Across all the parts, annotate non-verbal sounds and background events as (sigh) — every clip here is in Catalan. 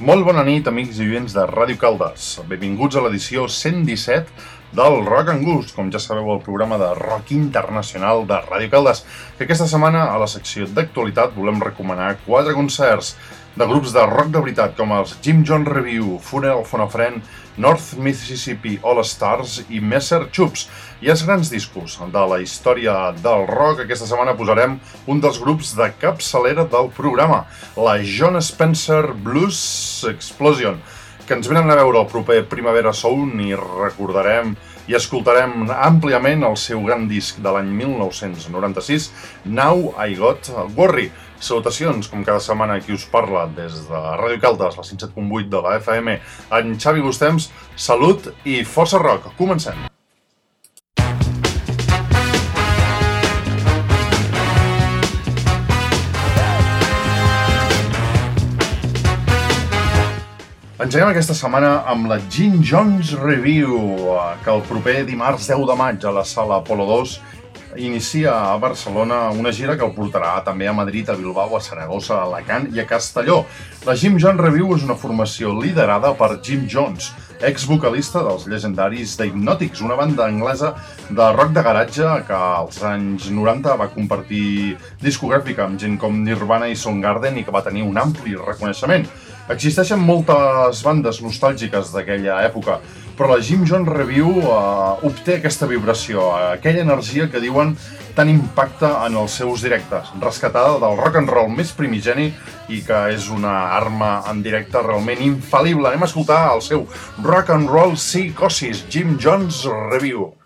Molt bona nit, amics i oients de Ràdio Caldes. Benvinguts a l'edició 117 del Rock and Gust, com ja sabeu, el programa de rock internacional de Ràdio Caldes, que aquesta setmana, a la secció d'actualitat, volem recomanar quatre concerts de grups de rock de veritat, com els Jim John Review, Funeral for a Friend, North Mississippi All Stars i Messer Chups. I els grans discos de la història del rock, aquesta setmana posarem un dels grups de capçalera del programa, la John Spencer Blues Explosion, que ens venen a veure el proper Primavera Sound i recordarem i escoltarem àmpliament el seu gran disc de l'any 1996, Now I Got Worry. Salutacions, com cada setmana, qui us parla des de Ràdio Caldes, la 107.8 de la FM, en Xavi Gustems. Salut i força rock. Comencem. Engeguem aquesta setmana amb la Jim Jones Review, eh, que el proper dimarts 10 de maig a la sala Apolo 2 inicia a Barcelona una gira que el portarà també a Madrid, a Bilbao, a Saragossa, a Alacant i a Castelló. La Jim Jones Review és una formació liderada per Jim Jones, ex-vocalista dels legendaris The Hypnotics, una banda anglesa de rock de garatge que als anys 90 va compartir discogràfica amb gent com Nirvana i Soundgarden i que va tenir un ampli reconeixement. Existeixen moltes bandes nostàlgiques d'aquella època, però la Jim Jones Review eh, obté aquesta vibració, aquella energia que diuen tant impacta en els seus directes, rescatada del rock and roll més primigeni i que és una arma en directe realment infal·lible. Anem a escoltar el seu rock and roll psicosis, Jim Jones Review.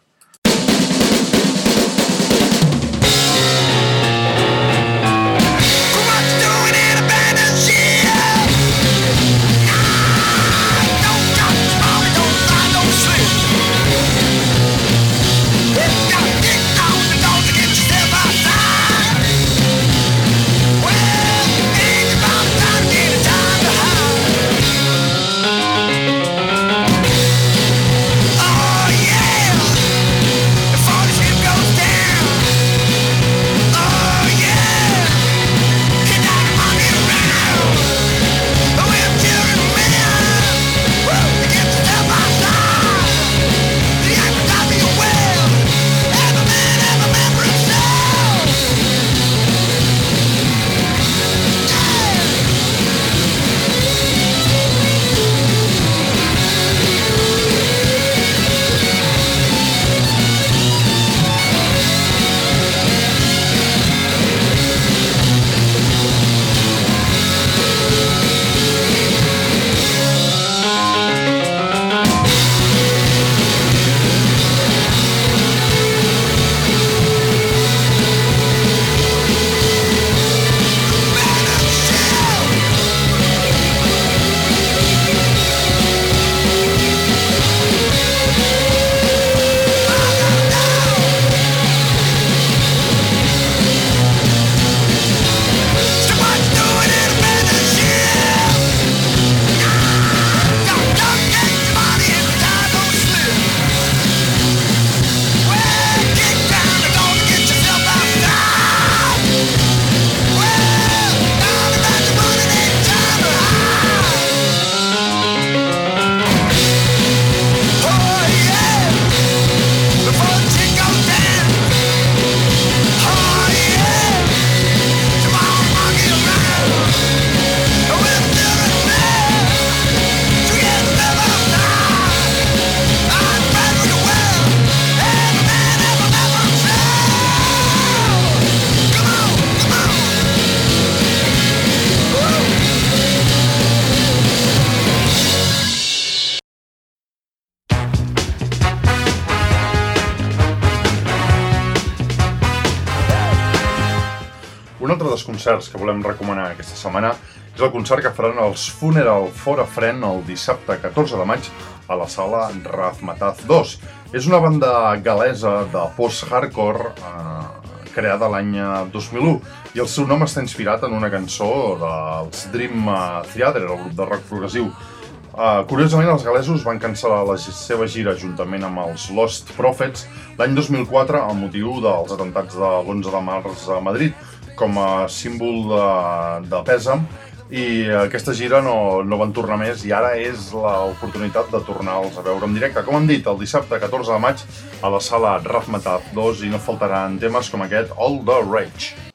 Concerts que volem recomanar aquesta setmana és el concert que faran els Funeral for a Friend el dissabte 14 de maig a la sala Razmataz 2. És una banda galesa de post-hardcore eh, creada l'any 2001 i el seu nom està inspirat en una cançó dels Dream Theater, el grup de rock progressiu. Uh, curiosament, els galesos van cancel·lar la seva gira juntament amb els Lost Prophets l'any 2004 amb motiu dels atentats de l'11 de març a Madrid, com a símbol de, de pèsam i aquesta gira no, no van tornar més i ara és l'oportunitat de tornar-los a veure en directe. Com hem dit, el dissabte 14 de maig a la sala Razmataz 2 i no faltaran temes com aquest All the Rage.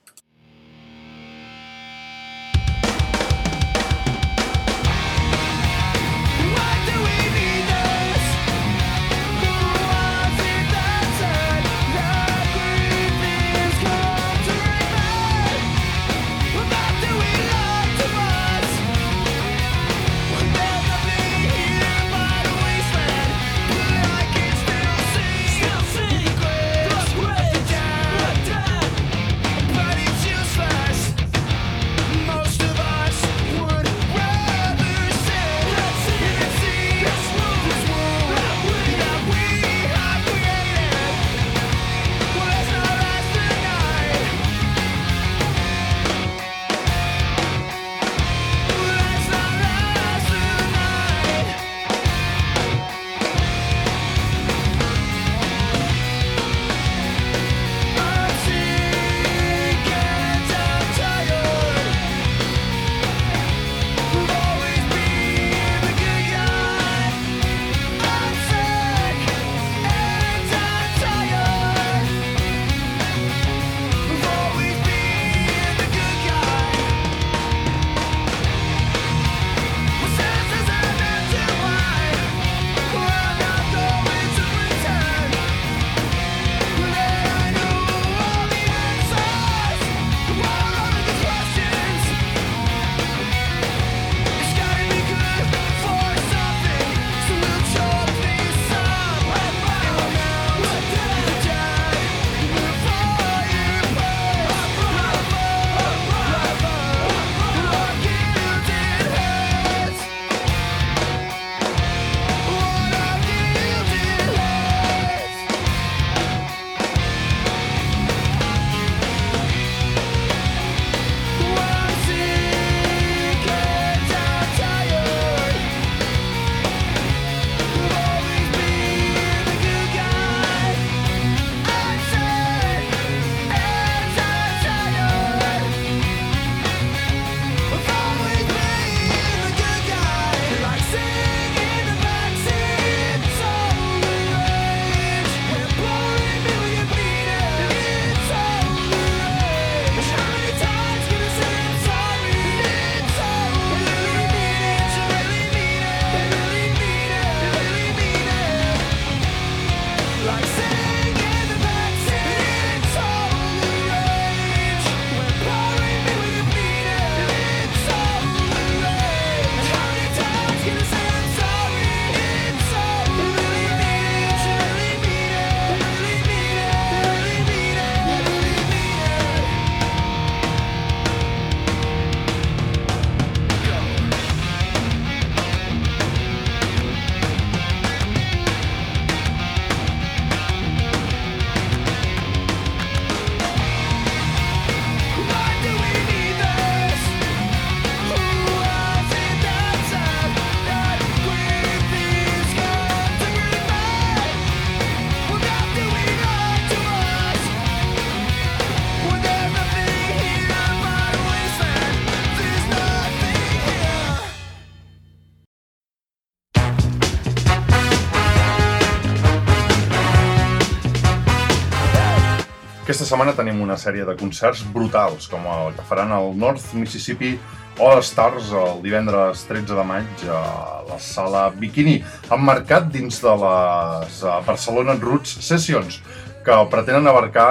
Setmana tenim una sèrie de concerts brutals, com el que faran al North Mississippi All Stars el divendres 13 de maig a la sala Bikini, emmarcat dins de les eh, Barcelona Roots Sessions, que pretenen abarcar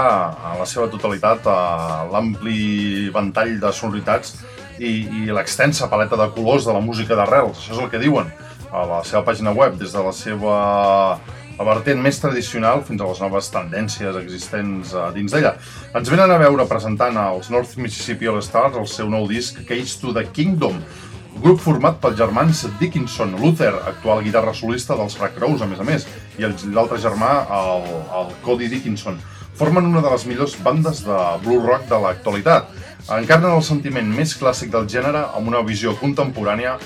a la seva totalitat l'ampli ventall de sonoritats i, i l'extensa paleta de colors de la música d'arrels. Això és el que diuen a la seva pàgina web, des de la seva la vertent més tradicional fins a les noves tendències existents uh, dins d'ella. Ens venen a veure presentant als North Mississippi All Stars el seu nou disc Cage to the Kingdom, grup format pels germans Dickinson, Luther, actual guitarra solista dels Rack Rose, a més a més, i l'altre germà, el, el Cody Dickinson. Formen una de les millors bandes de blue rock de l'actualitat. Encarnen el sentiment més clàssic del gènere amb una visió contemporània,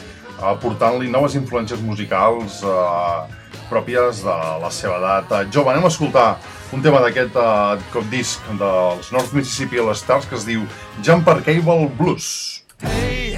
aportant-li noves influències musicals, eh, pròpies de la seva edat eh, jove. Anem a escoltar un tema d'aquest uh, disc dels North Mississippi All Stars que es diu Jumper Cable Blues. Hey,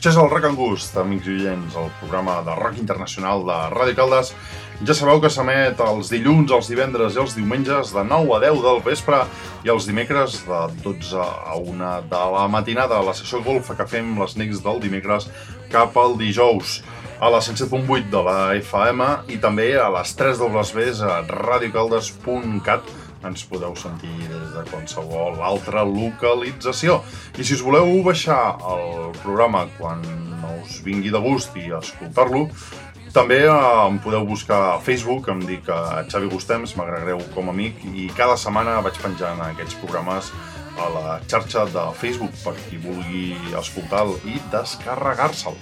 Això és el Rock and Gust, amics i oients, el programa de rock internacional de Ràdio Caldes. Ja sabeu que s'emet els dilluns, els divendres i els diumenges de 9 a 10 del vespre i els dimecres de 12 a 1 de la matinada, la sessió golfa que fem les nits del dimecres cap al dijous a la 107.8 de la FM i també a les 3 dobles a radiocaldes.cat ens podeu sentir des de qualsevol altra localització. I si us voleu baixar el programa quan us vingui de gust i escoltar-lo, també eh, em podeu buscar a Facebook, em dic eh, Xavi Gustems, m'agradareu com a amic i cada setmana vaig penjant aquests programes a la xarxa de Facebook per qui vulgui escoltar-lo i descarregar-se'l.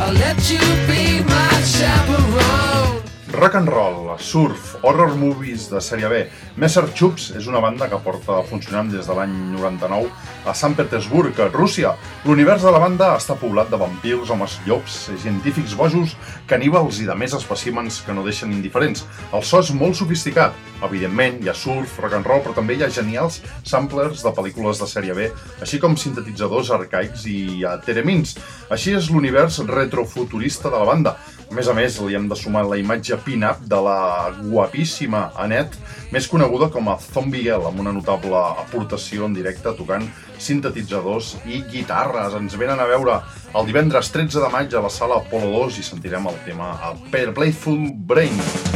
I'll let you be my chaperone Rock and roll, surf, horror movies de sèrie B. Messer Chups és una banda que porta funcionant des de l'any 99 a Sant Petersburg, Rússia. L'univers de la banda està poblat de vampirs, homes llops, científics bojos, caníbals i de més espècimens que no deixen indiferents. El so és molt sofisticat. Evidentment, hi ha surf, rock and roll, però també hi ha genials samplers de pel·lícules de sèrie B, així com sintetitzadors arcaics i teremins. Així és l'univers retrofuturista de la banda. A més a més, li hem de sumar la imatge pin-up de la guapíssima Annette, més coneguda com a Zombie Girl, amb una notable aportació en directe tocant sintetitzadors i guitarres. Ens venen a veure el divendres 13 de maig a la sala Apollo 2 i sentirem el tema a Playful Brain. in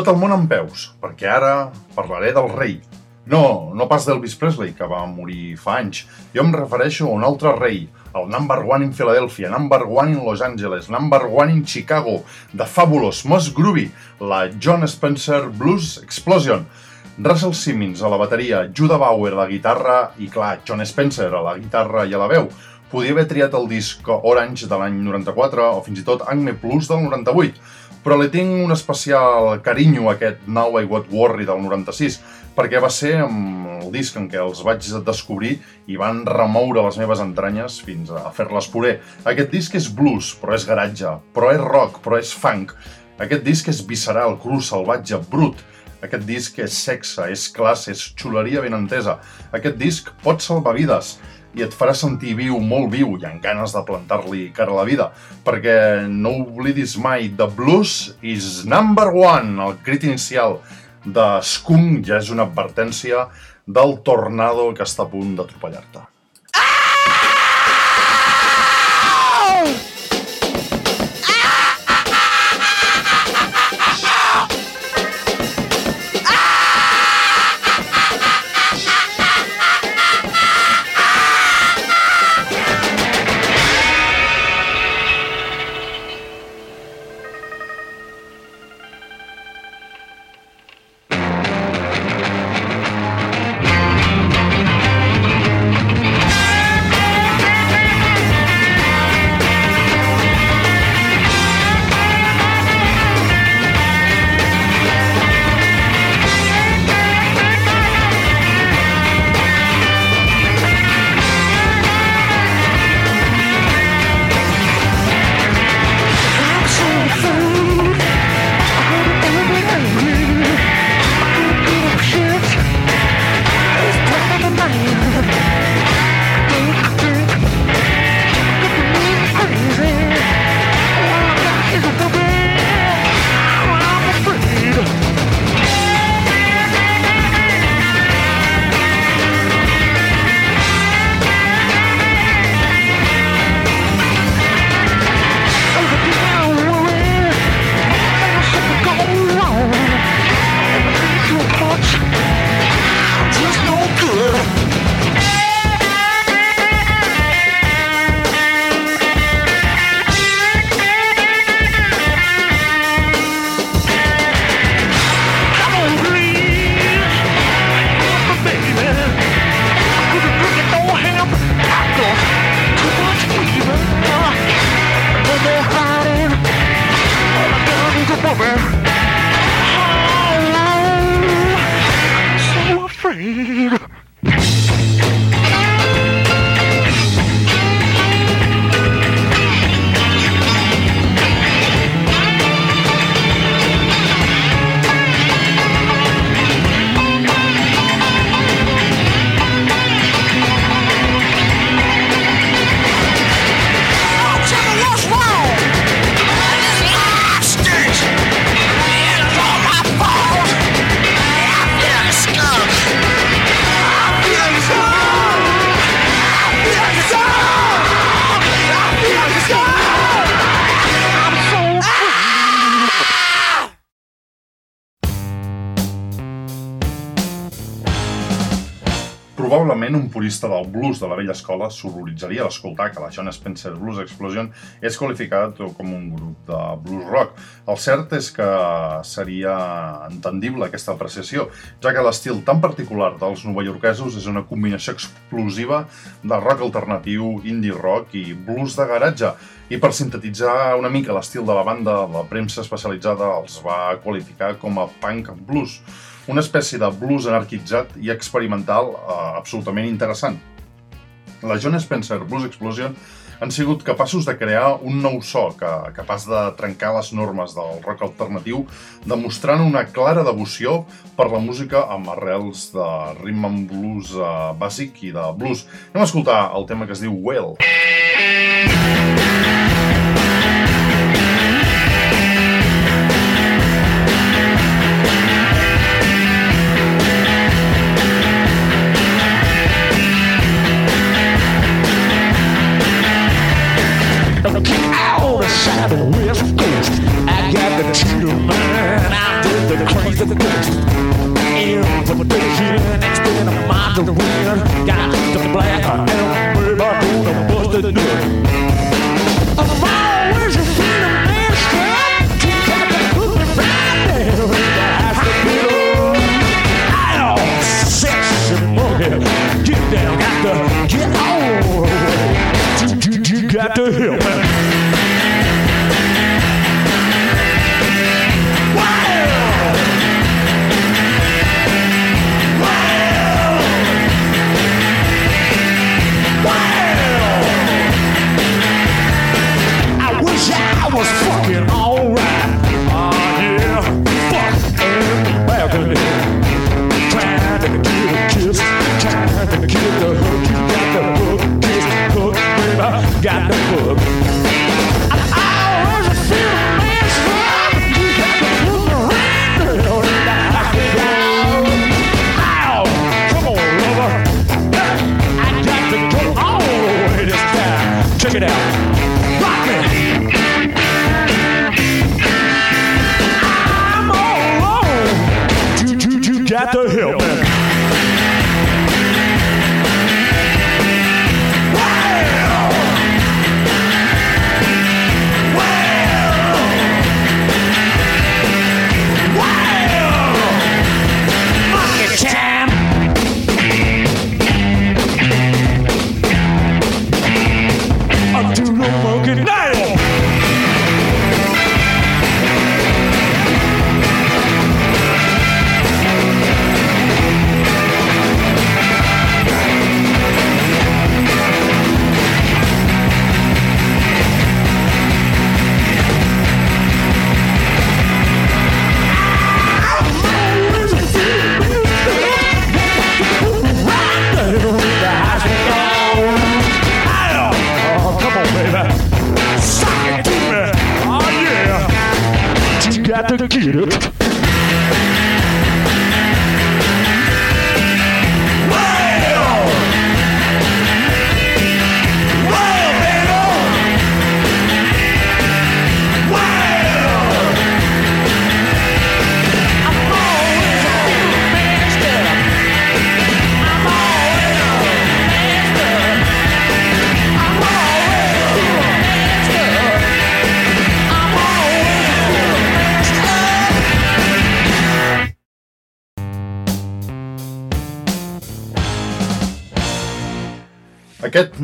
Tot el món en peus, perquè ara parlaré del rei. No, no pas d'Elvis Presley, que va morir fa anys. Jo em refereixo a un altre rei, el number one in Philadelphia, number one in Los Angeles, number one in Chicago, The Fabulous, Most Groovy, la John Spencer Blues Explosion, Russell Simmons a la bateria, Judah Bauer a la guitarra i, clar, John Spencer a la guitarra i a la veu. Podia haver triat el disc Orange de l'any 94 o fins i tot Acme Plus del 98, però li tinc un especial carinyo a aquest Now I Got Worry del 96, perquè va ser el disc en què els vaig descobrir i van remoure les meves entranyes fins a fer-les puré. Aquest disc és blues, però és garatge, però és rock, però és funk. Aquest disc és visceral, cru, salvatge, brut. Aquest disc és sexe, és classe, és xuleria ben entesa. Aquest disc pot salvar vides i et farà sentir viu, molt viu, i amb ganes de plantar-li cara a la vida, perquè no oblidis mai, The Blues is number one, el crit inicial de Skunk ja és una advertència del tornado que està a punt d'atropellar-te. Del blues de la vella escola s'horroritzaria a l'escoltar que la John Spencer Blues Explosion és qualificat com un grup de blues rock. El cert és que seria entendible aquesta apreciació, ja que l'estil tan particular dels novaiorquesos és una combinació explosiva de rock alternatiu, indie rock i blues de garatge. I per sintetitzar una mica l'estil de la banda, la premsa especialitzada els va qualificar com a punk blues una espècie de blues anarquitzat i experimental eh, absolutament interessant. La John Spencer Blues Explosion han sigut capaços de crear un nou so que, capaç de trencar les normes del rock alternatiu, demostrant una clara devoció per la música amb arrels de rhythm and blues eh, bàsic i de blues. Anem a escoltar el tema que es diu Whale. Out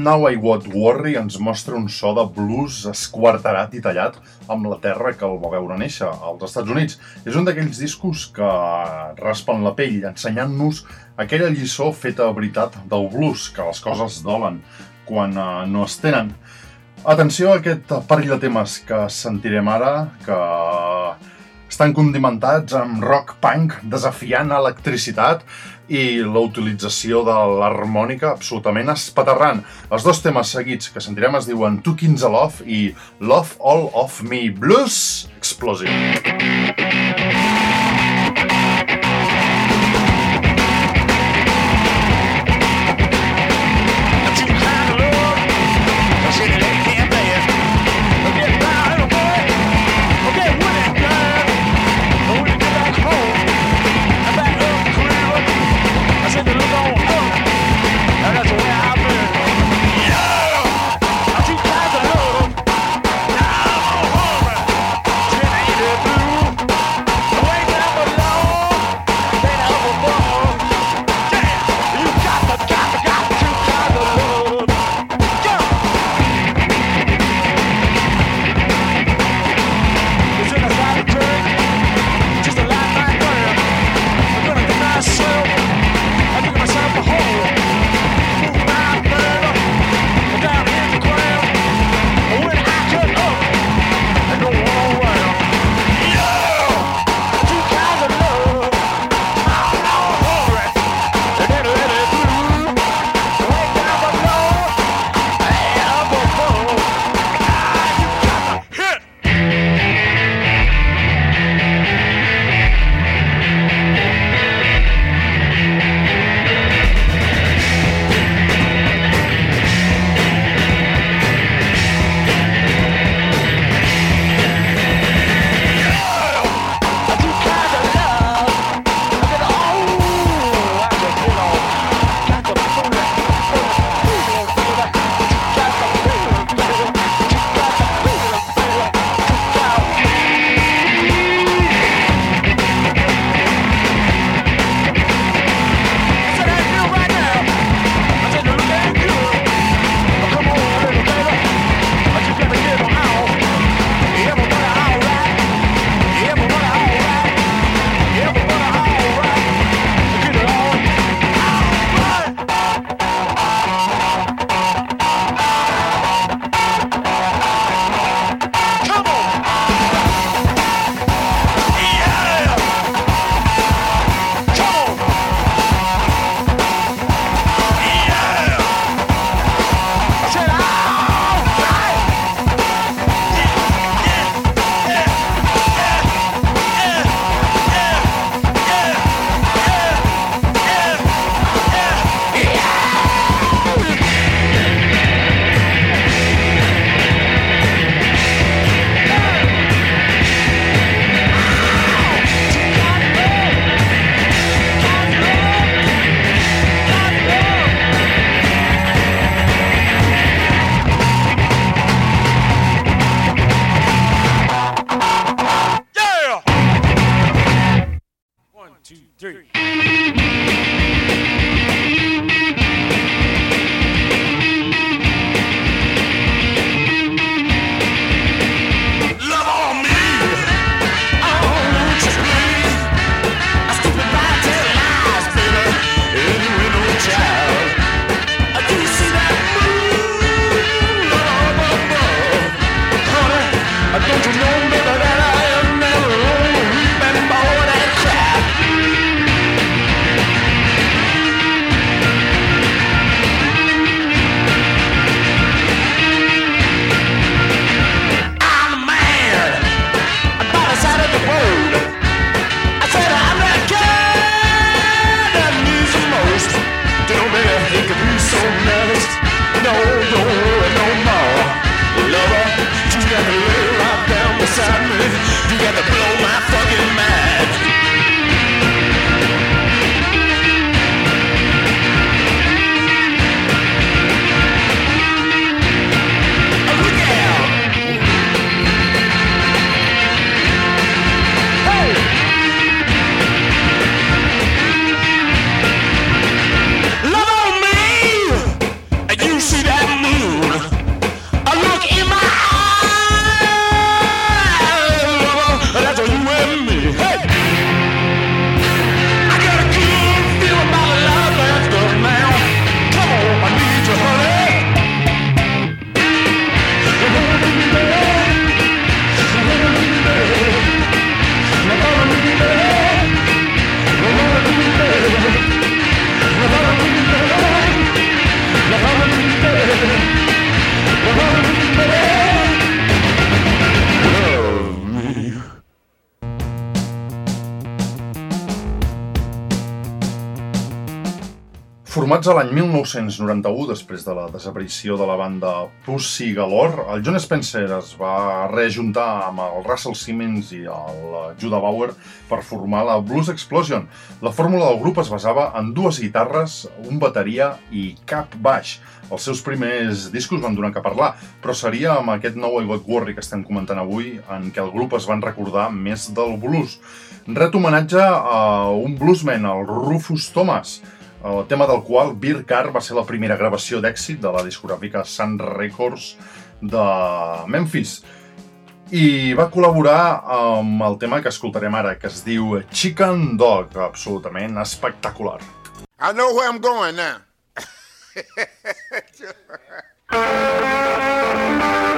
Now I What Worry ens mostra un so de blues esquarterat i tallat amb la terra que el va veure néixer, als Estats Units. És un d'aquells discos que raspen la pell, ensenyant-nos aquella lliçó feta a veritat del blues, que les coses dolen quan eh, no es tenen. Atenció a aquest parell de temes que sentirem ara, que estan condimentats amb rock punk desafiant electricitat i la utilització de l'harmònica absolutament espaterrant. Els dos temes seguits que sentirem es diuen Two Kings a Love i Love All of Me Blues Explosive. Formats a l'any 1991, després de la desaparició de la banda Pussy Galore, el John Spencer es va reajuntar amb el Russell Simmons i el Judah Bauer per formar la Blues Explosion. La fórmula del grup es basava en dues guitarres, un bateria i cap baix. Els seus primers discos van donar que parlar, però seria amb aquest nou I Worry que estem comentant avui en què el grup es van recordar més del blues. Ret homenatge a un bluesman, el Rufus Thomas, el tema del qual Beer Car va ser la primera gravació d'èxit de la discogràfica Sun Records de Memphis. I va col·laborar amb el tema que escoltarem ara, que es diu Chicken Dog, absolutament espectacular. I know where I'm going now. (laughs) (laughs)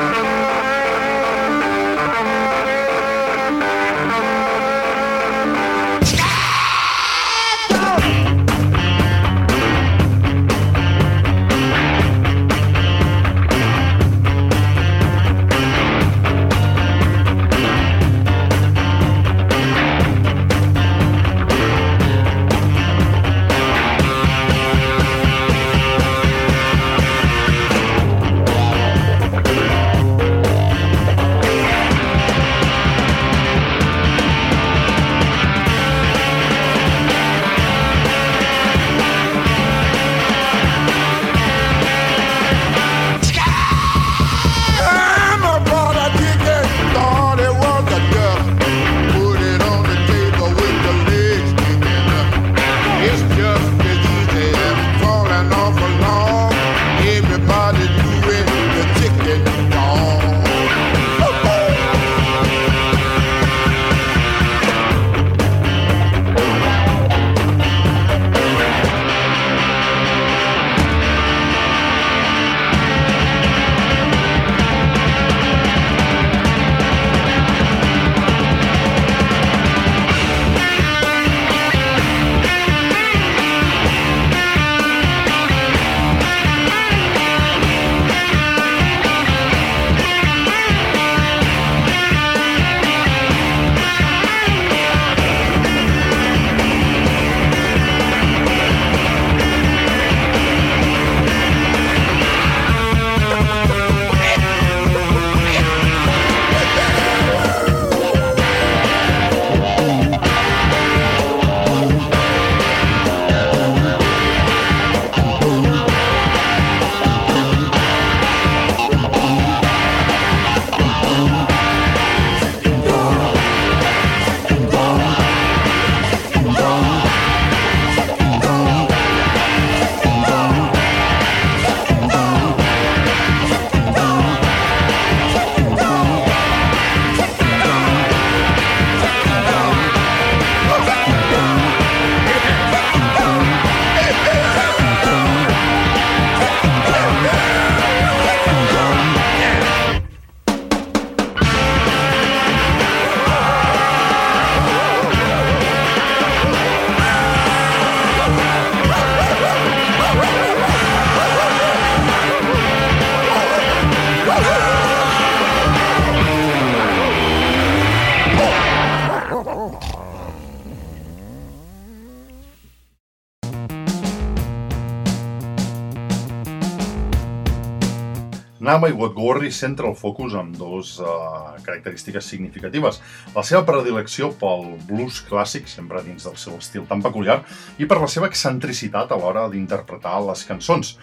Now I What Worry centra el focus en dues uh, característiques significatives. La seva predilecció pel blues clàssic, sempre dins del seu estil tan peculiar, i per la seva excentricitat a l'hora d'interpretar les cançons.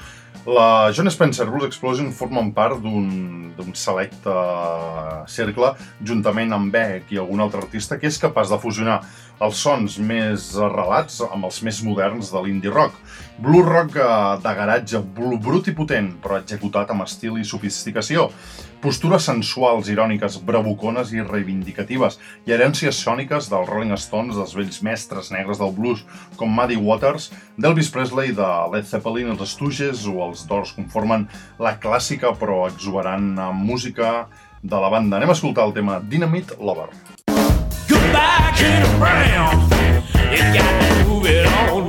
La John Spencer Blues Explosion formen part d'un selecte cercle, juntament amb Beck i algun altre artista, que és capaç de fusionar els sons més arrelats amb els més moderns de l'indie rock. Blues rock eh, de garatge blu- brut i potent, però executat amb estil i sofisticació. Postures sensuals, iròniques, bravucones i reivindicatives, i herències sòniques dels Rolling Stones, dels vells mestres negres del blues, com Muddy Waters, d'Elvis Presley, de Led Zeppelin, els Stooges o els Doors conformen la clàssica però exuberant eh, música de la banda. Anem a escoltar el tema Dynamite Lover. Goodbye, Kenny Brown. You got to move it on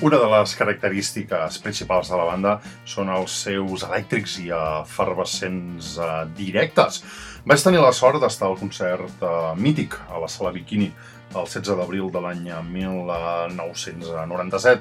Una de les característiques principals de la banda són els seus elèctrics i efervescents uh, directes. Vaig tenir la sort d'estar al concert uh, mític a la Sala Bikini el 16 d'abril de l'any 1997,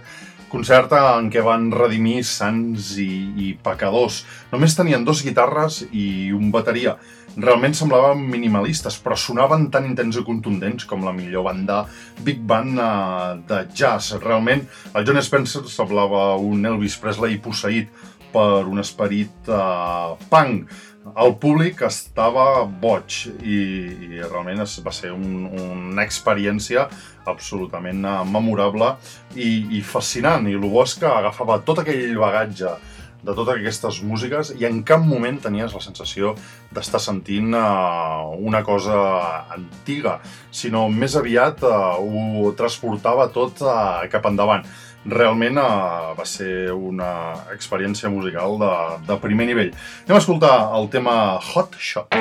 concert en què van redimir sants i, i pecadors. Només tenien dos guitarres i un bateria. Realment semblaven minimalistes, però sonaven tan intens i contundents com la millor banda big band uh, de jazz. Realment, el John Spencer semblava un Elvis Presley posseït per un esperit uh, punk. El públic estava boig i, i realment es, va ser un, una experiència absolutament eh, memorable i, i fascinant. I el bo és que agafava tot aquell bagatge de totes aquestes músiques i en cap moment tenies la sensació d'estar sentint uh, una cosa antiga, sinó més aviat uh, ho transportava tot uh, cap endavant. Realment uh, va ser una experiència musical de, de primer nivell. Anem a escoltar el tema Hot Shot.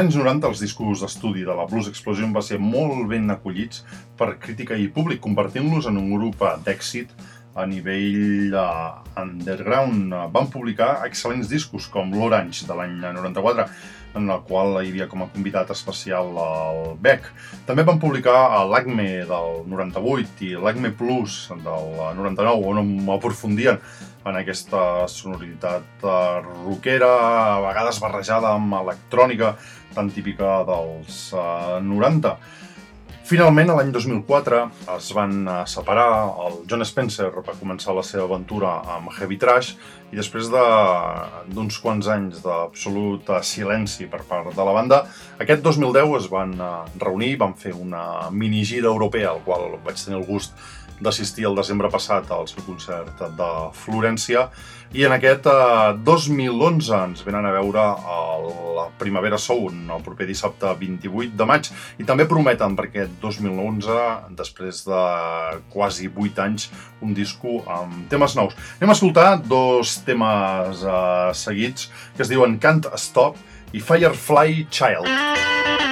Anys 90, els discos d'estudi de la Blues Explosion va ser molt ben acollits per crítica i públic, convertint-los en un grup eh, d'èxit a nivell uh, underground. Van publicar excel·lents discos com l'Orange de l'any 94, en el qual hi havia com a convidat especial el Beck. També van publicar l'Acme del 98 i l'Acme Plus del 99, on aprofundien en aquesta sonoritat uh, rockera, a vegades barrejada amb electrònica, tan típica dels uh, 90. Finalment, a l'any 2004, es van eh, separar. El John Spencer va començar la seva aventura amb Heavy Trash i després de- d'uns quants anys d'absolut eh, silenci per part de la banda, aquest 2010 es van eh, reunir, van fer una mini gira europea, al qual vaig tenir el gust d'assistir el desembre passat al seu concert de Florència i en aquest eh, 2011 ens venen a veure la Primavera Sound el proper dissabte 28 de maig i també prometen per aquest 2011 després de quasi 8 anys un disco amb temes nous. Anem a escoltar dos temes eh, seguits que es diuen Can't Stop i Firefly Child. I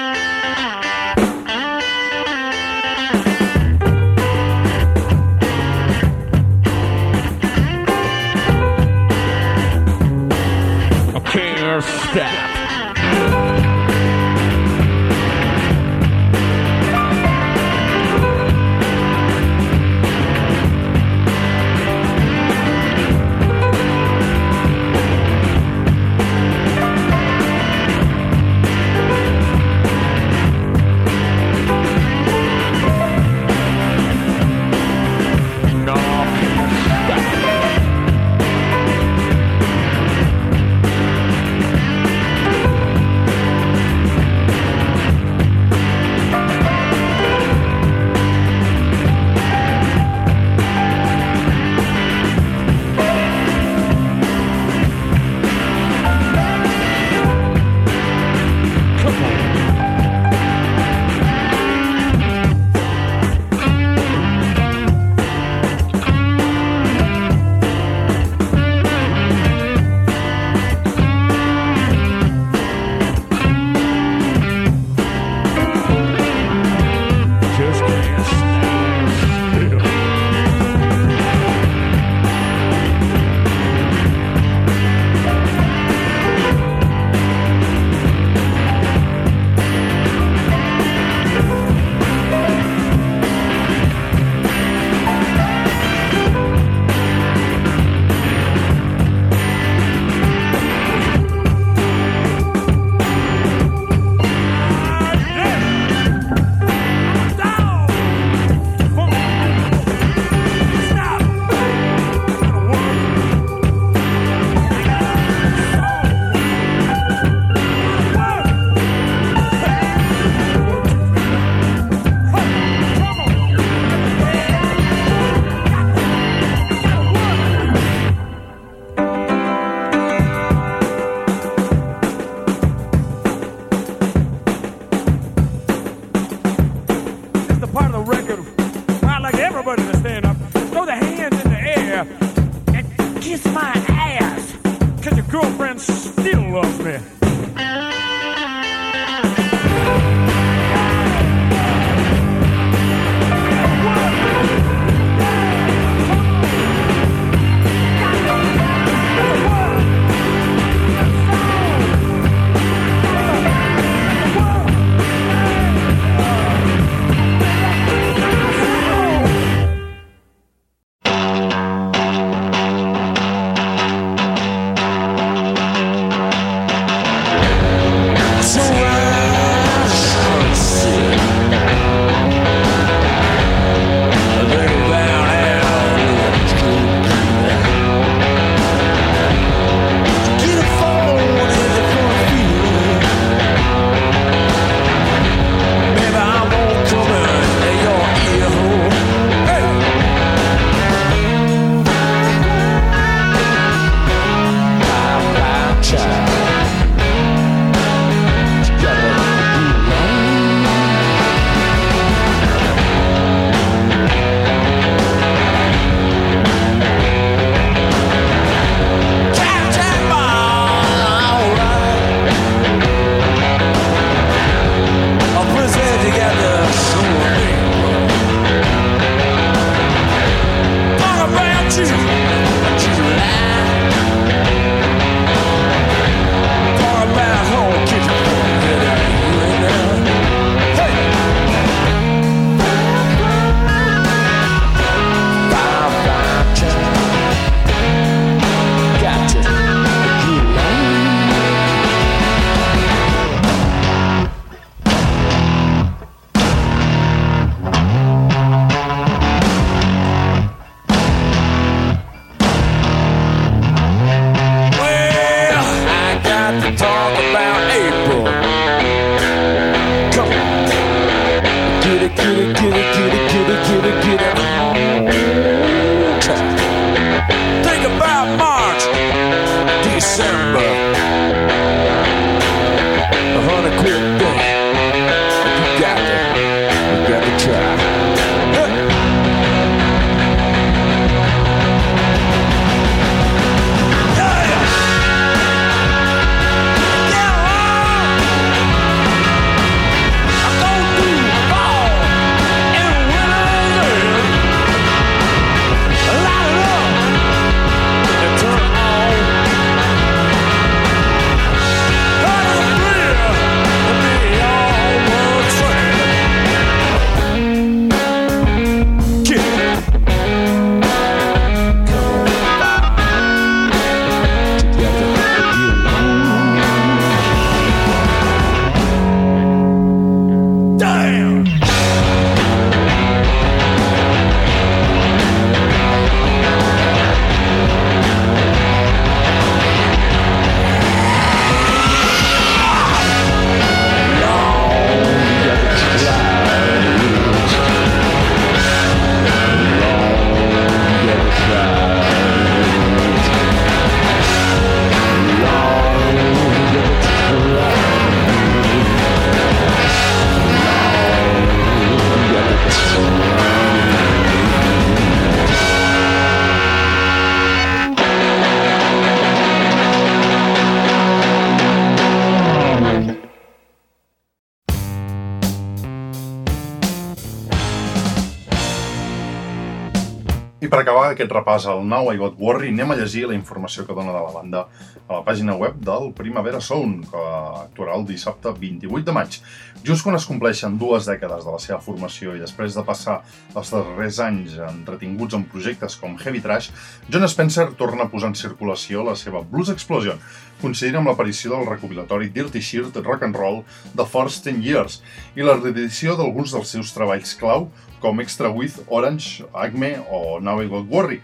aquest repàs al Now I Got Worry, anem a llegir la informació que dona de la banda a la pàgina web del Primavera Sound, que actuarà el dissabte 28 de maig. Just quan es compleixen dues dècades de la seva formació i després de passar els darrers anys entretinguts en projectes com Heavy Trash, John Spencer torna a posar en circulació la seva Blues Explosion, coincidint amb l'aparició del recopilatori Dirty Shirt Rock and Roll The First 10 Years i la reedició d'alguns dels seus treballs clau com Extra With, Orange, Acme o Now I Got Worry.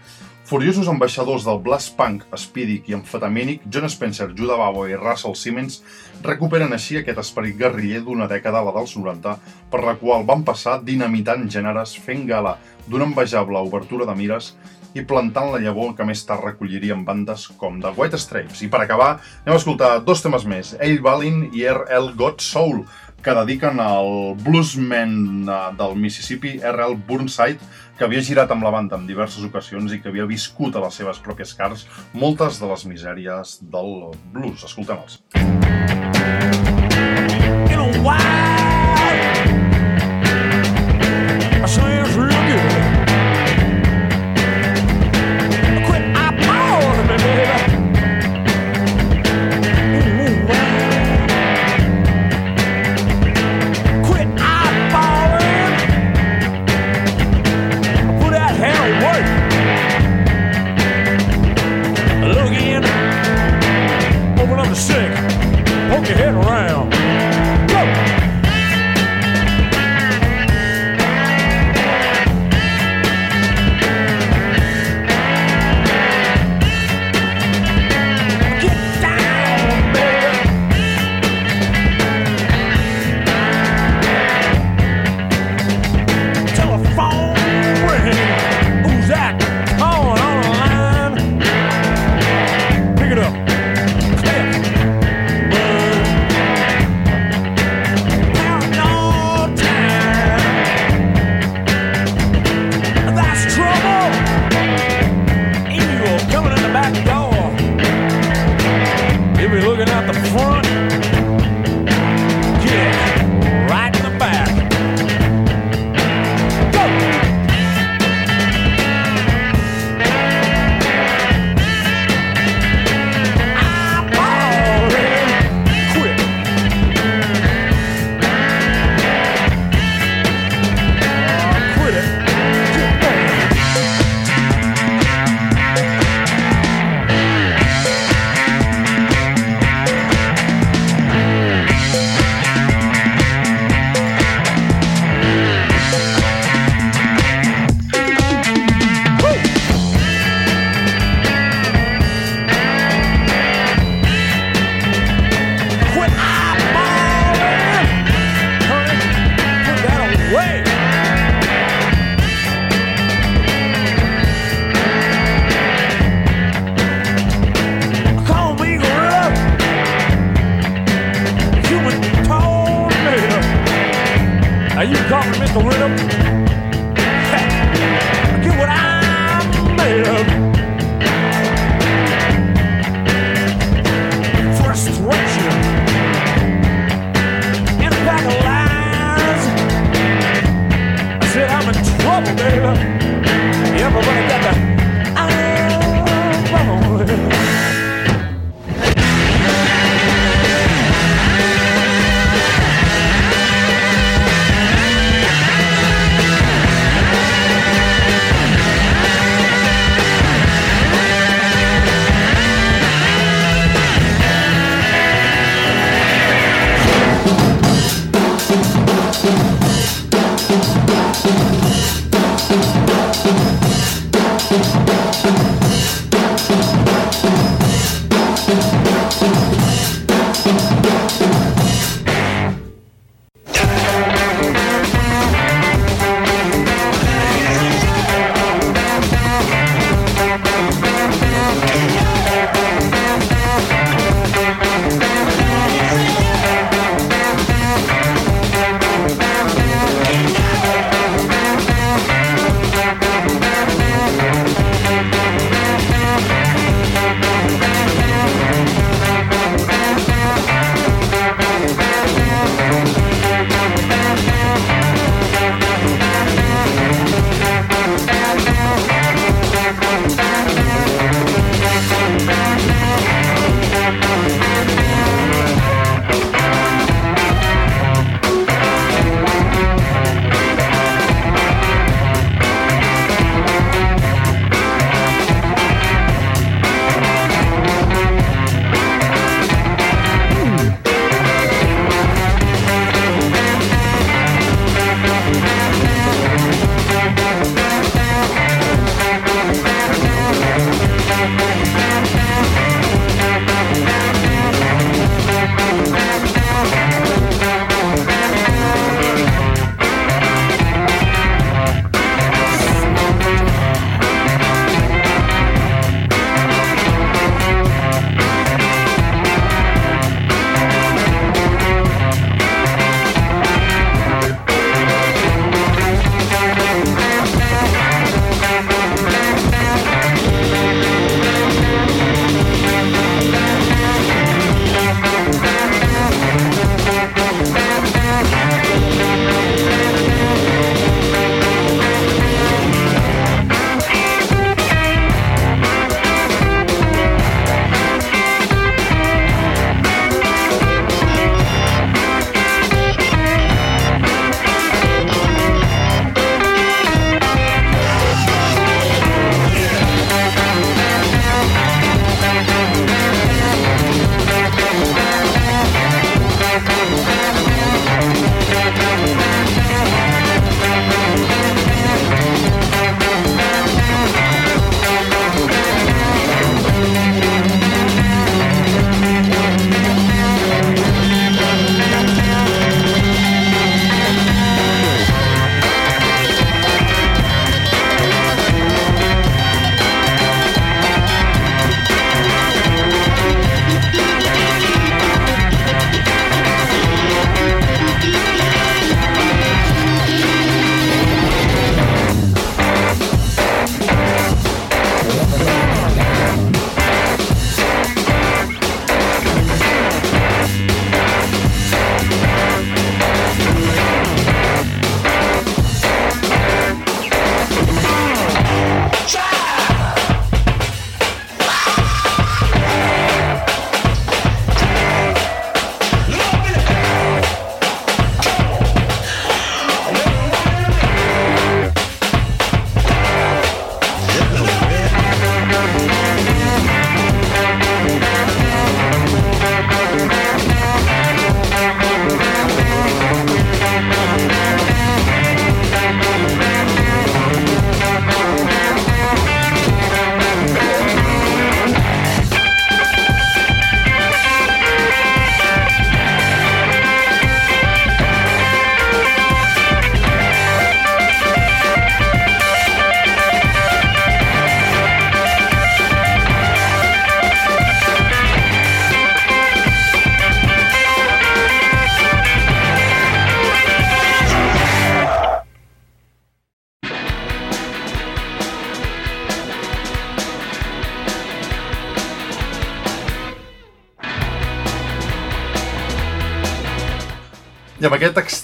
Furiosos ambaixadors del blast punk, speedic i amfetamínic, John Spencer, Judah Babo i Russell Simmons recuperen així aquest esperit guerriller d'una dècada, la dels 90, per la qual van passar dinamitant gèneres, fent gala d'una envejable obertura de mires i plantant la llavor que més tard recolliria en bandes com The White Stripes. I per acabar, anem a escoltar dos temes més, Ail Balin i R.L. God Soul, que dediquen al bluesman eh, del Mississippi, R.L. Burnside, que havia girat amb la banda en diverses ocasions i que havia viscut a les seves pròpies cars moltes de les misèries del blues. Escoltem-los. in a while.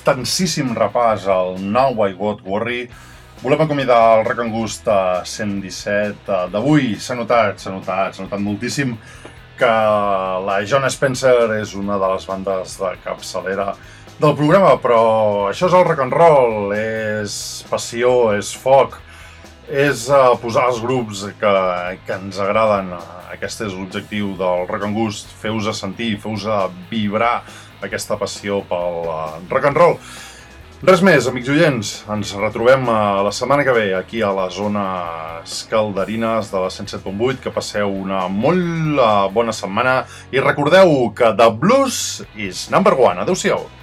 Extensíssim repàs al Now I Got Worry, volem acomiadar el Rock and Gust a 117 eh, d'avui. S'ha notat, s'ha notat, s'ha notat moltíssim que la John Spencer és una de les bandes de capçalera del programa, però això és el rock and roll, és passió, és foc, és uh, posar els grups que, que ens agraden. Aquest és l'objectiu del Rock and Gust, feu-vos a sentir, feu-vos a vibrar aquesta passió pel uh, rock and roll. Res més, amics oients, ens retrobem uh, la setmana que ve aquí a les zones calderines de la 107.8, que passeu una molt uh, bona setmana i recordeu que The Blues is number one. Adéu-siau.